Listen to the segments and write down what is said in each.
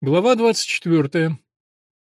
Глава 24.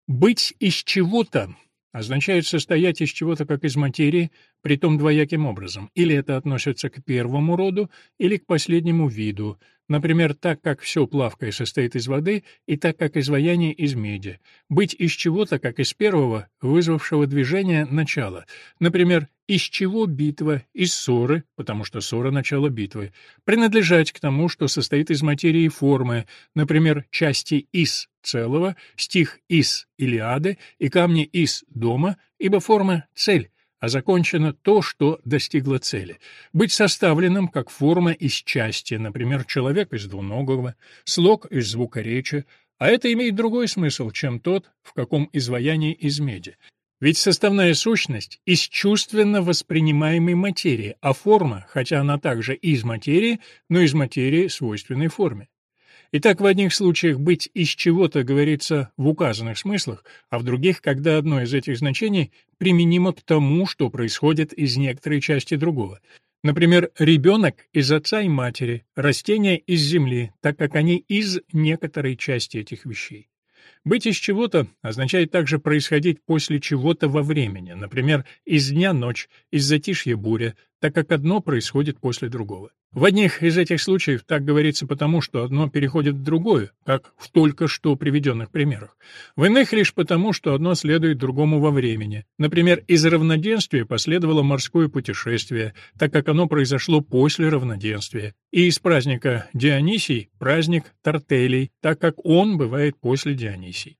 Быть из чего-то означает состоять из чего-то как из материи, притом двояким образом. Или это относится к первому роду, или к последнему виду. Например, так как все плавкое состоит из воды, и так как изваяние из меди. Быть из чего-то, как из первого, вызвавшего движение, начала. Например, из чего битва? Из ссоры, потому что ссора — начало битвы. Принадлежать к тому, что состоит из материи и формы, например, части из целого, стих из Илиады и камни из дома, ибо форма — цель, а закончено то, что достигло цели. Быть составленным как форма из части, например, человек из двуногого, слог из звукоречия, а это имеет другой смысл, чем тот, в каком изваянии из меди. Ведь составная сущность из чувственно воспринимаемой материи, а форма, хотя она также из материи, но из материи свойственной форме. Итак, в одних случаях быть из чего-то говорится в указанных смыслах, а в других, когда одно из этих значений применимо к тому, что происходит из некоторой части другого. Например, ребенок из отца и матери, растение из земли, так как они из некоторой части этих вещей. Быть из чего-то означает также происходить после чего-то во времени, например, из дня ночь, из затишья буря, так как одно происходит после другого. В одних из этих случаев так говорится потому, что одно переходит в другое, как в только что приведенных примерах. В иных лишь потому, что одно следует другому во времени. Например, из равноденствия последовало морское путешествие, так как оно произошло после равноденствия, и из праздника Дионисий – праздник Тартелей, так как он бывает после Дионисий.